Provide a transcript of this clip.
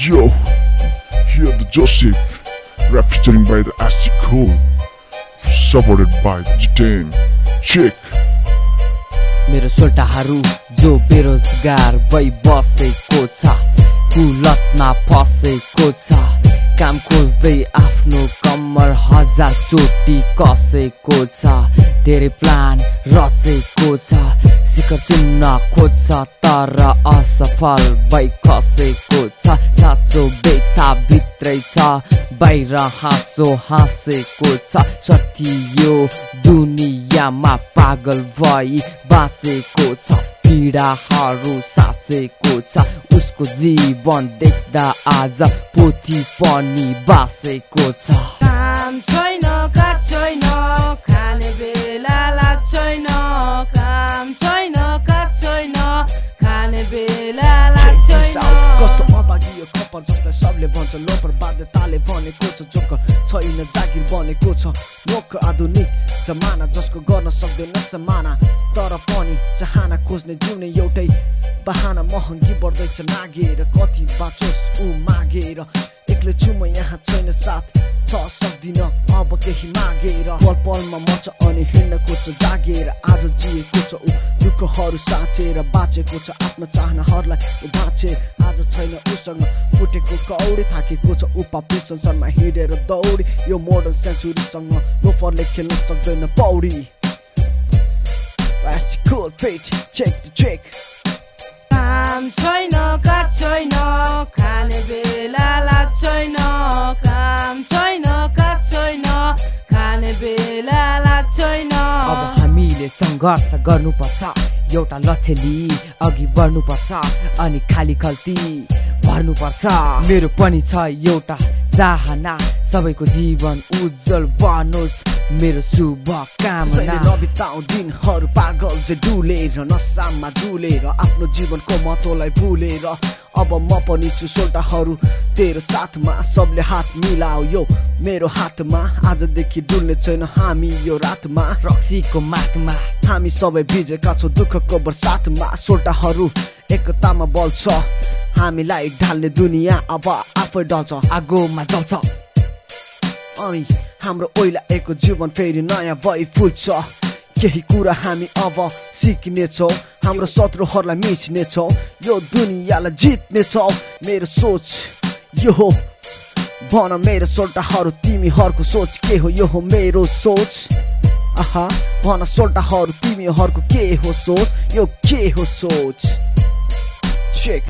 Yo, here the Joseph, rap featuring by the Asti Cole, supported by the G10. Check. मेरो सोल्टाहरू जो बेरोजगार भइ बसेको छ कुलतमा फसेको छ काम खोज्दै आफ्नो कम्मर हजार चोटि कसेको छ धेरै प्लान रचेको छ शिखर चुन्न खोज्छ तर असफल भइ खसेको छ साँचो बेथा भित्रै छ बाहिर हाँसो हाँसेको छ सती यो दुनियाँमा पागल भई बाँचेको छ पीडाहरू साँचेको छ उसको जीवन देख्दा आज पोथी पनि बाँचेको छ कस्तो अभागी यो खपर जसलाई सबले भन्छ लोपर बाध्यताले बनेको छ जोक छैन जागिर बनेको छ लोक आधुनिक जमाना जसको गर्न सक्दैन समाना तर पनि चाहना खोज्ने जिउने एउटै बहाना महँगी बढ्दैछ नागेर कति बाँचोस् ऊ मागेर एक्लै छु म यहाँ छैन साथ छ सक्दिन अब केही मागेर। पल पलमा मच अनि हिँड्न खोज्छ जागेर। आज जिएको छ ऊ दुःखहरू साँचेर बाँचेको छ आफ्नो चाहनाहरूलाई बाँचे आज छैन उसँग फुटेको कौडी थाकेको छ ऊ पापी संसारमा हिँडेर दौडी। यो मोडर्न सेन्चुरीसँग लोफरले खेल्न सक्दैन पौडी। Cool fit, check the check काम छैन। हामीले सङ्घर्ष गर्नुपर्छ। एउटा लक्ष्य लिई अघि बढ्नुपर्छ अनि खाली खल्ती भर्नुपर्छ। मेरो पनि छ एउटा चाहना। सबैको जीवन उज्जवल बनोस्। मेरो शुभ त्यसैले कामना नबिताउ दिनहरू पागल जे डुलेर नसामा डुलेर आफ्नो जीवनको महत्वलाई भुलेर। अब म पनि छु सोल्टाहरू तेरो साथमा सबले हात मिलाऊ। यो मेरो हातमा आजदेखि डुल्ने छैन हामी यो रातमा। रक्सीको माथमा हामी सबै भिजेका छौँ दुःखको बर्सातमा। सोल्टाहरू एकतामा बल्छ। हामीलाई ढाल्ने दुनियाँ अब आफै डल्छ। आगोमा जल्छ। अनि हाम्रो ओइलाएको जीवन फेरि नयाँ भई फुल्छ केही कुरा हामी अब सिक्नेछौँ हाम्रो शत्रुहरूलाई मिच्नेछौँ यो दुनियाँलाई जित्नेछौँ। मेरो सोच यो हो भन मेरो सोल्टाहरू तिमीहरूको सोच के हो यो हो मेरो सोच। आहा भन सोल्टाहरू तिमीहरूको के हो सोच यो के हो सोच? चेक